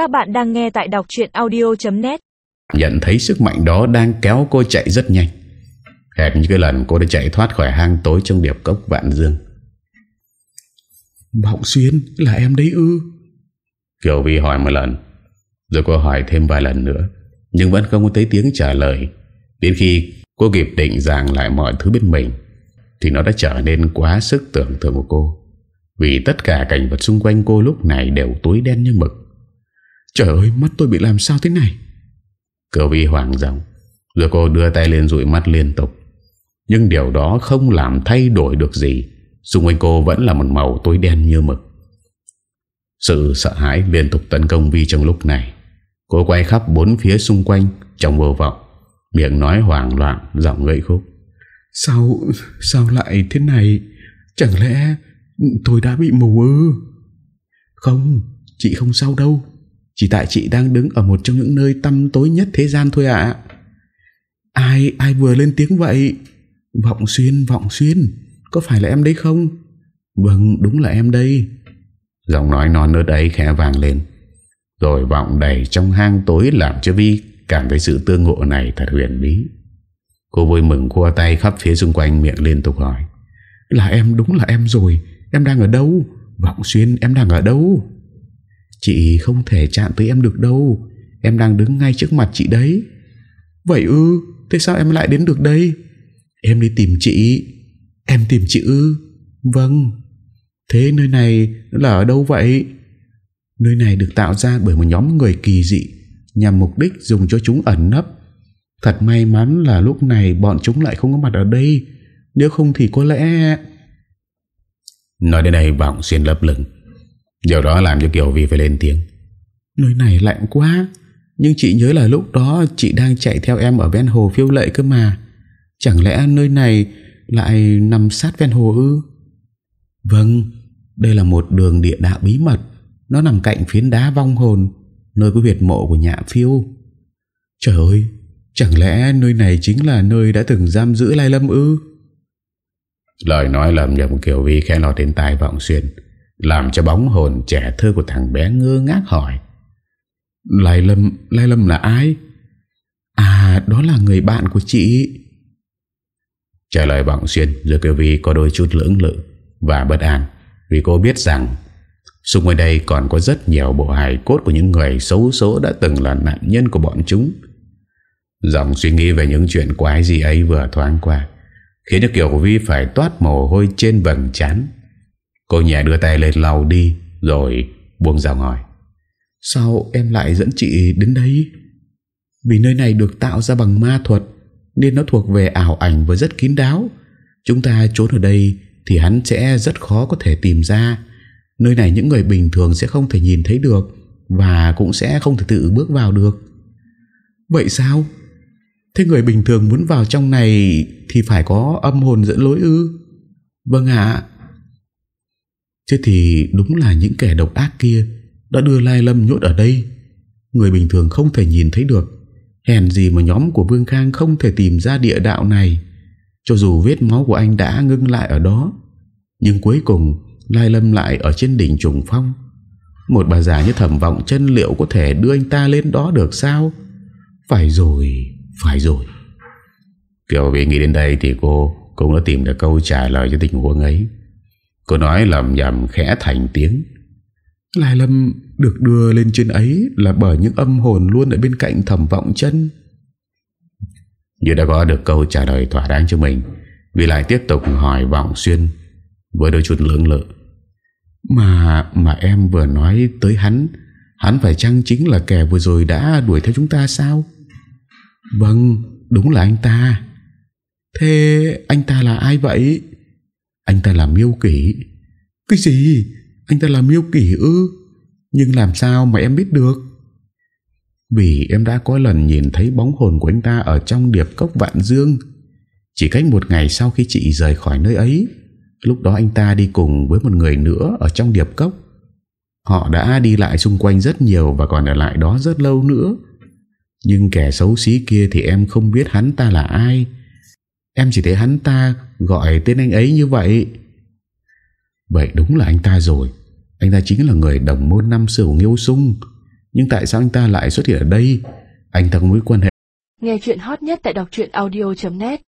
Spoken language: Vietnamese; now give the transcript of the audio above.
Các bạn đang nghe tại đọc chuyện audio.net Nhận thấy sức mạnh đó đang kéo cô chạy rất nhanh. Hệt như cái lần cô đã chạy thoát khỏi hang tối trong điệp cốc Vạn Dương. Vọng Xuyên là em đấy ư? Kiều Vi hỏi một lần Rồi cô hỏi thêm vài lần nữa Nhưng vẫn không có thấy tiếng trả lời. Đến khi cô kịp định rằng lại mọi thứ bên mình Thì nó đã trở nên quá sức tưởng tượng của cô Vì tất cả cảnh vật xung quanh cô lúc này đều tối đen như mực Trời ơi mắt tôi bị làm sao thế này? Kiều Vi hoàng giọng Rồi cô đưa tay lên dụi mắt liên tục. Nhưng điều đó không làm thay đổi được gì Xung quanh cô vẫn là một màu tối đen như mực. Sự sợ hãi liên tục tấn công Vi trong lúc này. Cô quay khắp bốn phía xung quanh Trong vô vọng Miệng nói hoảng loạn Giọng gậy khúc. Sao Sao lại thế này? Chẳng lẽ tôi đã bị mù ư? Không Chị không sao đâu chỉ tại chị đang đứng ở một trong những nơi tăm tối nhất thế gian thôi ạ. Ai Ai vừa lên tiếng vậy? Vọng xuyên Vọng xuyên, Có phải là em đấy không? Vâng đúng là em đây. Giọng nói non nớt ấy khẽ vàng lên. Rồi vọng đầy trong hang tối Làm cho Vi cảm thấy sự tương ngộ này thật huyền bí. Cô vui mừng khua tay khắp phía xung quanh miệng liên tục hỏi. Là em, đúng là em rồi. Em đang ở đâu? Vọng xuyên, em đang ở đâu? Chị không thể chạm tới em được đâu. Em đang đứng ngay trước mặt chị đấy. Vậy ư? Thế sao em lại đến được đây? Em đi tìm chị. Em tìm chị ư? Vâng. Thế nơi này là ở đâu vậy? Nơi này được tạo ra bởi một nhóm người kỳ dị, Nhằm mục đích dùng cho chúng ẩn nấp. Thật may mắn là lúc này bọn chúng lại không có mặt ở đây. Nếu không thì có lẽ Nói đến đây, vọng xuyên lấp lửng. Điều đó làm cho Kiều Vi phải lên tiếng. Nơi này lạnh quá. Nhưng chị nhớ là lúc đó Chị đang chạy theo em ở ven hồ phiêu lệ cơ mà. Chẳng lẽ nơi này Lại nằm sát ven hồ ư? Vâng Đây là một đường địa đạo bí mật. Nó nằm cạnh phiến đá vong hồn, Nơi có huyệt mộ của nhà phiêu. Trời ơi, Chẳng lẽ nơi này chính là nơi đã từng giam giữ Lai Lâm ư? Lời nói lầm nhầm Kiều Vi khẽ lọt đến tai vọng xuyên. Làm cho bóng hồn trẻ thơ của thằng bé ngơ ngác hỏi. Lai Lâm Lai Lâm là ai? À đó là người bạn của chị. Trả lời bọng xuyên Rồi kêu Vi có đôi chút lưỡng lự Và bất an, Vì cô biết rằng Xung quanh đây còn có rất nhiều bộ hài cốt Của những người xấu số đã từng là nạn nhân của bọn chúng. Dòng suy nghĩ về những chuyện quái gì ấy vừa thoáng qua, Khiến cho Kiều Vi phải toát mồ hôi trên vầng chán Cô nhẹ đưa tay lên lau đi, Rồi buông ra hỏi Sao em lại dẫn chị đến đây Vì nơi này được tạo ra bằng ma thuật, Nên nó thuộc về ảo ảnh và rất kín đáo. Chúng ta trốn ở đây Thì hắn sẽ rất khó có thể tìm ra. Nơi này những người bình thường sẽ không thể nhìn thấy được Và cũng sẽ không thể tự bước vào được. Vậy sao? Thế người bình thường muốn vào trong này Thì phải có âm hồn dẫn lối ư? Vâng ạ. Thế thì đúng là những kẻ độc ác kia Đã đưa Lai Lâm nhốt ở đây. Người bình thường không thể nhìn thấy được. Hèn gì mà nhóm của Vương Khang Không thể tìm ra địa đạo này. Cho dù vết máu của anh đã ngưng lại ở đó, Nhưng cuối cùng Lai Lâm lại ở trên đỉnh trùng phong. Một bà già như thẩm vọng chân liệu Có thể đưa anh ta lên đó được sao? Phải rồi Phải rồi. Kiều Vi nghĩ đến đây thì cô cũng đã tìm được câu trả lời cho tình huống ấy. Cô nói lầm nhầm khẽ thành tiếng. Lai Lâm được đưa lên trên ấy là bởi những âm hồn luôn ở bên cạnh thẩm vọng chân. Như đã có được câu trả lời thỏa đáng cho mình, vì lại tiếp tục hỏi vọng xuyên với đôi chút lưỡng lự. Mà mà em vừa nói tới hắn, hắn phải chăng chính là kẻ vừa rồi đã đuổi theo chúng ta sao? Vâng, đúng là anh ta. Thế anh ta là ai vậy? Anh ta là miêu kỷ. Cái gì? Anh ta là miêu kỷ ư? Nhưng làm sao mà em biết được? Vì em đã có lần nhìn thấy bóng hồn của anh ta ở trong điệp cốc Vạn Dương. Chỉ cách một ngày sau khi chị rời khỏi nơi ấy, lúc đó anh ta đi cùng với một người nữa ở trong điệp cốc. Họ đã đi lại xung quanh rất nhiều và còn ở lại đó rất lâu nữa. Nhưng kẻ xấu xí kia thì em không biết hắn ta là ai. Em chỉ thấy hắn ta gọi tên anh ấy như vậy. Vậy đúng là anh ta rồi. Anh ta chính là người đồng môn năm xưa của Nghiêu Sung. Nhưng tại sao anh ta lại xuất hiện ở đây Anh ta có mối quan hệ Nghe chuyện hot nhất tại đọc audio.net